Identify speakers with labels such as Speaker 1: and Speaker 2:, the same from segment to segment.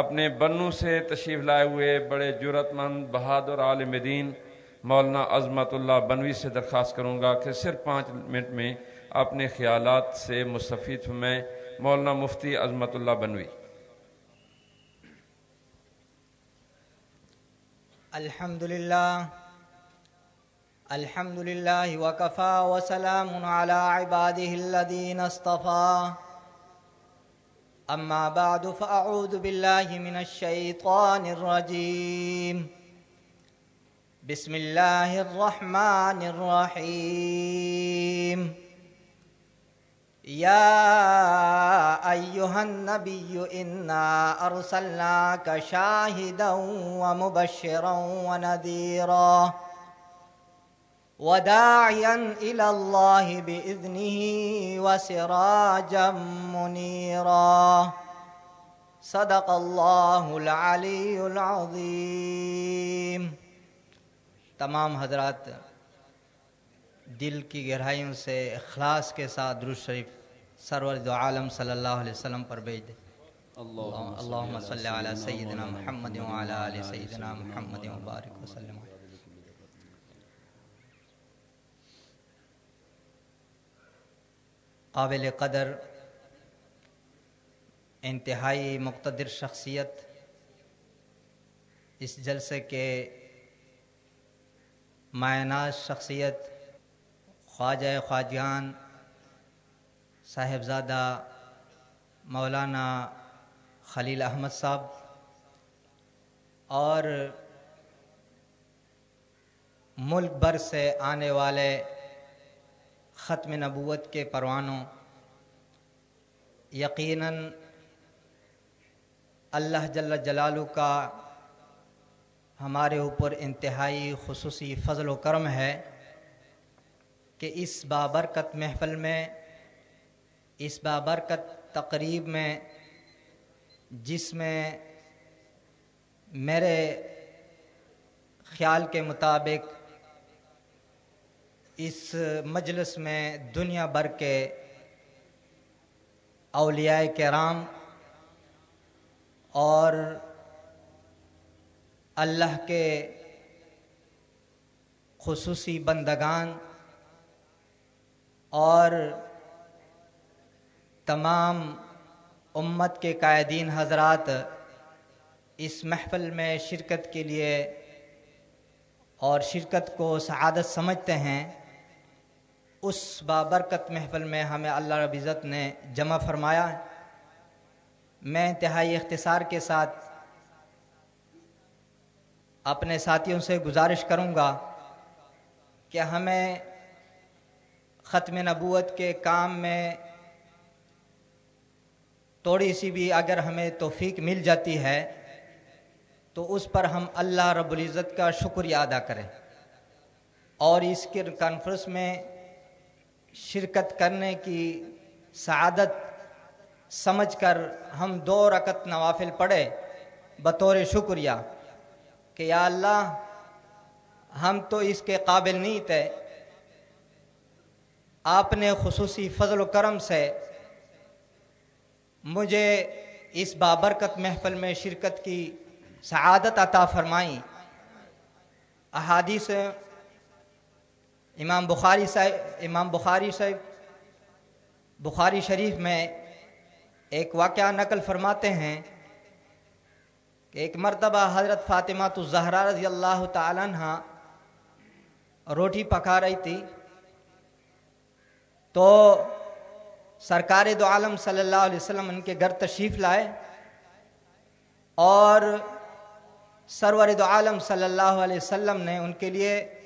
Speaker 1: اپنے بنو سے تشریف لائے ہوئے بڑے جرت مند بہادر عالم دین، مولانا عظمت اللہ بنوی سے درخواست کروں گا کہ صرف پانچ منٹ میں اپنے خیالات سے مستفید میں، مولانا مفتی عظمت اللہ بنوی۔
Speaker 2: الحمد لله الحمد لله وكفى وسلام على عباده الذين اصطفى أما بعد فأعوذ بالله من الشيطان الرجيم. بسم الله الرحمن الرحيم. يا أيها النبي إنا أرسلناك شاهدا ومبشرا ونذيرا. وداعيا إلى الله بإذنه وسراجا منيرا. صدق الله العلي العظيم. تمام حضرات دل کی گہرائیوں سے اخلاص کے ساتھ درود شریف سرور دو عالم صلی اللہ علیہ وسلم پر بھیج دے. اللہم صلی علی سیدنا محمد وعلی آل سیدنا محمد وبارک وسلم قابل قدر، انتہائی مقتدر شخصیت۔ اس جلسے کے معناز شخصیت خواجہ خواجان صاحبزادہ مولانا خلیل احمد صاحب اور ملک بھر سے آنے والے ختم نبوت کے پروانوں۔ یقیناً اللہ جل جلالہ کا ہمارے اوپر انتہائی خصوصی فضل و کرم ہے کہ اس بابرکت محفل میں، اس بابرکت تقریب میں، جس میں میرے خیال کے مطابق اس مجلس میں دنیا بھر کے اولیاء کرام اور اللہ کے خصوصی بندگان اور تمام امت کے قائدین حضرات اس محفل میں شرکت کے لیے اور شرکت کو سعادت سمجھتے ہیں اس بابرکت محفل میں ہمیں اللہ رب عزت نے جمع فرمایا۔ میں انتہائی اختصار کے ساتھ اپنے ساتھیوں سے گزارش کروں گا کہ ہمیں ختم نبوت کے کام میں تھوڑی سی بھی اگر ہمیں توفیق مل جاتی ہے تو اس پر ہم اللہ رب العزت کا شکریہ ادا کریں۔ اور اس کے کانفرنس میں شرکت کرنے کی سعادت سمجھ کر ہم دو رکت نوافل پڑھے، بطور شکریہ کہ یا اللہ ہم تو اس کے قابل نہیں تھے۔ آپ نے خصوصی فضل و کرم سے مجھے اس بابرکت محفل میں شرکت کی سعادت عطا فرمائی۔ احادیث امام بخاری صاحب، امام بخاری صاحب، بخاری شریف میں ایک واقعہ نقل فرماتے ہیں کہ ایک مرتبہ حضرت فاطمہ تو زہرا رضی اللہ تعالیٰ عنہ روٹی پکا رہی تھی۔ تو سرکار دو عالم صلی اللہ علیہ وسلم ان کے گھر تشریف لائے اور سرور دو عالم صلی اللہ علیہ وسلم نے ان کے لیے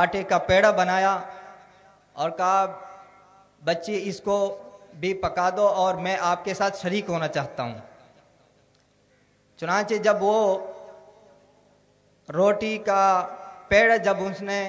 Speaker 2: آٹے کا پیڑا بنایا اور کہا، بچی، اس کو بھی پکا دو اور میں آپ کے ساتھ شریک ہونا چاہتا ہوں۔ چنانچہ جب وہ روٹی کا پیڑ جب اس نے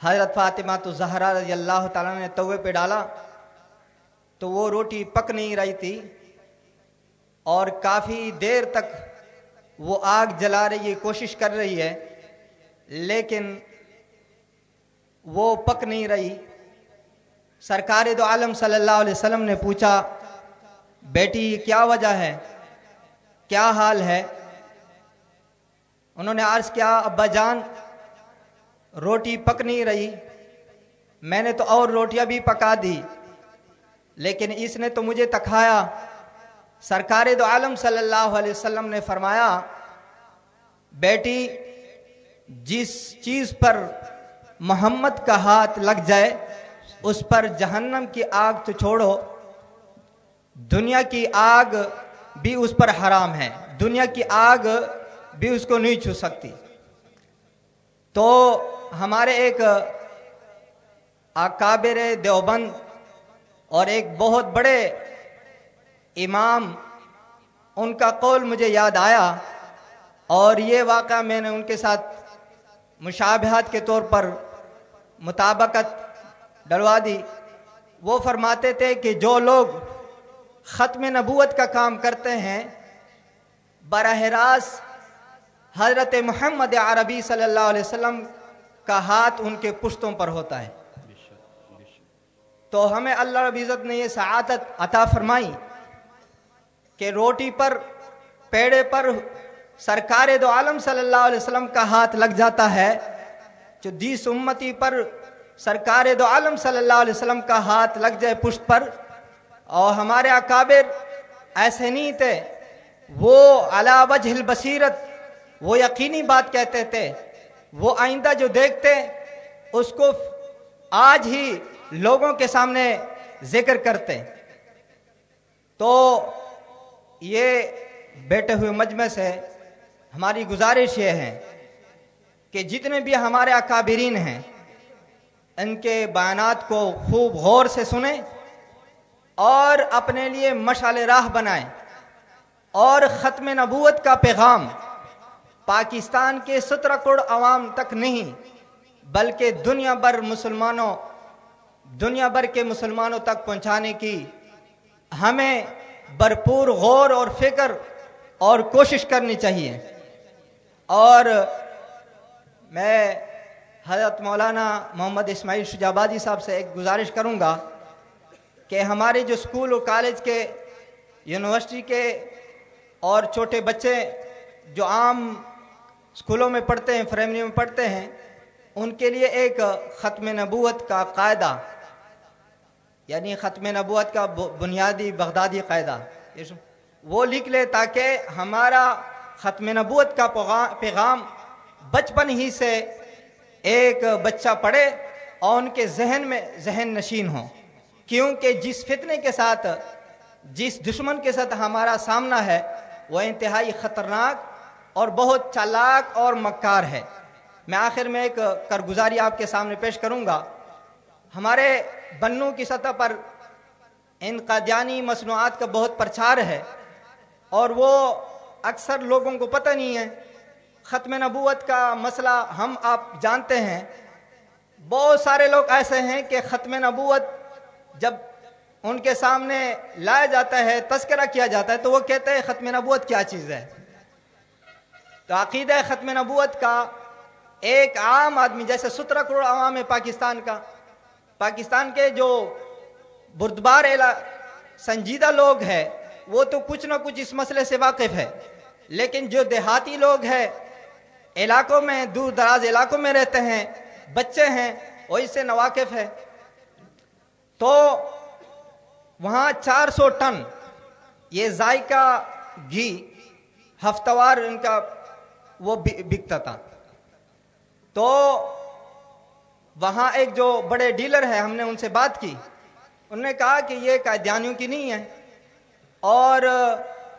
Speaker 2: حضرت فاطمہ تو زہرا رضی اللہ تعالیٰ نے توے پہ ڈالا تو وہ روٹی پک نہیں رہی تھی اور کافی دیر تک وہ آگ جلا رہی، کوشش کر رہی ہے، لیکن وہ پک نہیں رہی۔ سرکار دو عالم صلی اللہ علیہ وسلم نے پوچھا، بیٹی، کیا وجہ ہے؟ کیا حال ہے؟ انہوں نے عرض کیا، ابا جان، روٹی پک نہیں رہی۔ میں نے تو اور روٹیاں بھی پکا دی، لیکن اس نے تو مجھے تکھایا۔ سرکار دو عالم صلی اللہ علیہ وسلم نے فرمایا، بیٹی، جس چیز پر محمد کا ہاتھ لگ جائے، اس پر جہنم کی آگ تو چھوڑو، دنیا کی آگ بھی اس پر حرام ہے، دنیا کی آگ بھی اس کو نہیں چھو سکتی۔ تو ہمارے ایک اکابر دیوبند اور ایک بہت بڑے امام، ان کا قول مجھے یاد آیا اور یہ واقعہ میں نے ان کے ساتھ مشابہت کے طور پر مطابقت ڈلوا دی وہ فرماتے تھے کہ جو لوگ ختم نبوت کا کام کرتے ہیں، براہ راست حضرت محمد عربی صلی اللہ علیہ وسلم کا ہاتھ ان کے پشتوں پر ہوتا ہے۔ تو ہمیں اللہ رب عزت نے یہ سعادت عطا فرمائی کہ روٹی پر، پیڑے پر سرکار دو عالم صلی اللہ علیہ وسلم کا ہاتھ لگ جاتا ہے، جو دیس امتی پر سرکار دو عالم صلی اللہ علیہ وسلم کا ہاتھ لگ جائے پشت پر، اور ہمارے اکابر ایسے نہیں تھے، وہ علا وجہ البصیرت، وہ یقینی بات کہتے تھے، وہ آئندہ جو دیکھتے، اس کو آج ہی لوگوں کے سامنے ذکر کرتے۔ تو یہ بیٹھے ہوئے مجمع سے ہماری گزارش یہ ہے کہ جتنے بھی ہمارے اکابرین ہیں، ان کے بیانات کو خوب غور سے سنیں اور اپنے لیے مشعل راہ بنائیں اور ختم نبوت کا پیغام پاکستان کے سترہ کروڑ عوام تک نہیں، بلکہ دنیا بھر مسلمانوں، دنیا بھر کے مسلمانوں تک پہنچانے کی ہمیں بھرپور غور اور فکر اور کوشش کرنی چاہیے۔ اور میں حضرت مولانا محمد اسماعیل شجابادی صاحب سے ایک گزارش کروں گا کہ ہمارے جو اسکول اور کالج کے، یونیورسٹی کے اور چھوٹے بچے جو عام اسکولوں میں پڑھتے ہیں فریمری میں پڑھتے ہیں، ان کے لیے ایک ختم نبوت کا قاعدہ یعنی ختم نبوت کا بنیادی بغدادی قاعدہ، وہ لکھ لے تاکہ ہمارا ختم نبوت کا پیغام بچپن ہی سے ایک بچہ پڑھے اور ان کے ذہن میں ذہن نشین ہو کیونکہ جس فتنے کے ساتھ، جس دشمن کے ساتھ ہمارا سامنا ہے، وہ انتہائی خطرناک اور بہت چالاک اور مکار ہے۔ میں آخر میں ایک کرگزاری آپ کے سامنے پیش کروں گا۔ ہمارے بنوں کی سطح پر ان قادیانی مصنوعات کا بہت پرچار ہے اور وہ اکثر لوگوں کو پتہ نہیں ہے، ختم نبوت کا مسئلہ ہم آپ جانتے ہیں۔ بہت سارے لوگ ایسے ہیں کہ ختم نبوت جب ان کے سامنے لایا جاتا ہے، تذکرہ کیا جاتا ہے تو وہ کہتے ہیں ختم نبوت کیا چیز ہے۔ تو عقیدہ ختم نبوت کا ایک عام آدمی، جیسے سترہ کروڑ عوام ہے پاکستان کا، پاکستان کے جو بردبار سنجیدہ لوگ ہیں، وہ تو کچھ نہ کچھ اس مسئلے سے واقف ہے لیکن جو دیہاتی لوگ ہیں، علاقوں میں، دور دراز علاقوں میں رہتے ہیں، بچے ہیں، وہ اس سے نواقف ہے۔ تو وہاں چار سو ٹن یہ ذائقہ گھی ہفتہ وار ان کا وہ بکتا تھا۔ تو وہاں ایک جو بڑے ڈیلر ہے ہم نے ان سے بات کی۔ انہوں نے کہا کہ یہ قائدیانیوں کی نہیں ہے۔ اور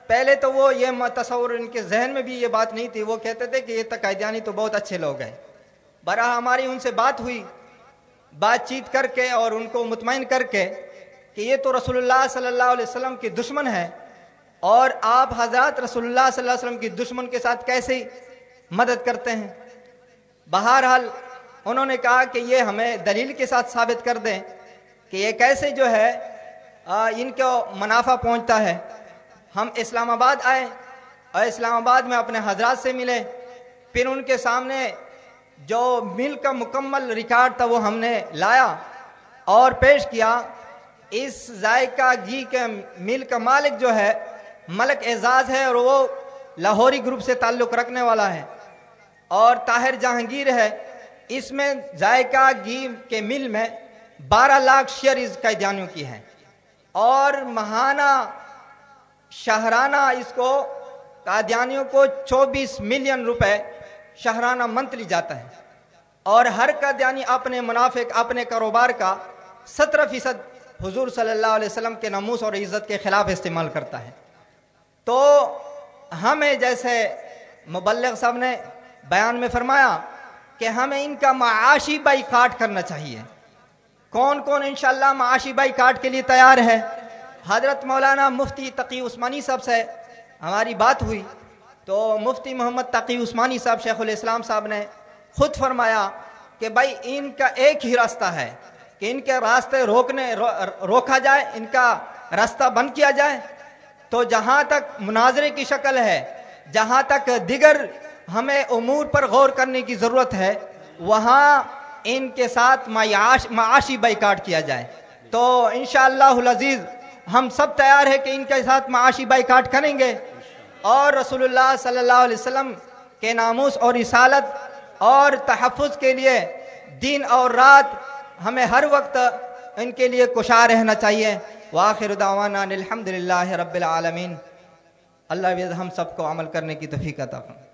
Speaker 2: پہلے تو وہ یہ تصور ان کے ذہن میں بھی یہ بات نہیں تھی، وہ کہتے تھے کہ یہ قائدیانی تو بہت اچھے لوگ ہیں۔ برا ہماری ان سے بات ہوئی، بات چیت کر کے اور ان کو مطمئن کر کے کہ یہ تو رسول اللہ صلی اللہ علیہ وسلم کی دشمن ہے۔ اور آپ حضرات رسول اللہ صلی اللہ علیہ وسلم کی دشمن کے ساتھ کیسے مدد کرتے ہیں؟ بہرحال انہوں نے کہا کہ یہ ہمیں دلیل کے ساتھ ثابت کر دیں کہ یہ کیسے جو ہے ان کو منافع پہنچتا ہے۔ ہم اسلام آباد آئے اور اسلام آباد میں اپنے حضرات سے ملے۔ پھر ان کے سامنے جو مل کا مکمل ریکارڈ تھا وہ ہم نے لایا اور پیش کیا۔ اس ذائقہ گھی کے مل کا مالک جو ہے، ملک اعزاز ہے اور وہ لاہوری گروپ سے تعلق رکھنے والا ہے۔ اور طاہر جہانگیر ہے۔ اس میں ذائقہ گھی کے مل میں بارہ لاکھ شیئر اس قیدیانیوں کی ہے اور ماہانہ شہرانہ اس کو، قادیانیوں کو چوبیس ملین روپے شہرانہ منتلی جاتا ہے۔ اور ہر قادیانی اپنے منافع اپنے کاروبار کا سترہ فیصد حضور صلی اللہ علیہ وسلم کے نموس اور عزت کے خلاف استعمال کرتا ہے۔ تو ہمیں جیسے مبلغ صاحب نے بیان میں فرمایا کہ ہمیں ان کا معاشی بائی کاٹ کرنا چاہیے۔ کون کون انشاءاللہ معاشی بائی کاٹ کے لیے تیار ہے؟ حضرت مولانا مفتی تقی عثمانی صاحب سے ہماری بات ہوئی تو مفتی محمد تقی عثمانی صاحب شیخ الاسلام صاحب نے خود فرمایا کہ بھائی ان کا ایک ہی راستہ ہے کہ ان کے راستے روکنے روکا جائے، ان کا راستہ بند کیا جائے۔ تو جہاں تک مناظرے کی شکل ہے، جہاں تک دیگر ہمیں امور پر غور کرنے کی ضرورت ہے، وہاں ان کے ساتھ معاش، معاشی بائیکاٹ کیا جائے۔ تو انشاءاللہ العزیز ہم سب تیار ہیں کہ ان کے ساتھ معاشی بائیکاٹ کریں گے۔ اور رسول اللہ صلی اللہ علیہ وسلم کے ناموس اور رسالت اور تحفظ کے لیے دن اور رات ہمیں ہر وقت ان کے لیے کشا رہنا چاہیے۔ واخر دعوانا الحمد للہ رب العالمین۔ اللہ ہم سب کو عمل کرنے کی توفیق عطا فرمائے۔